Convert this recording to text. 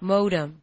modem.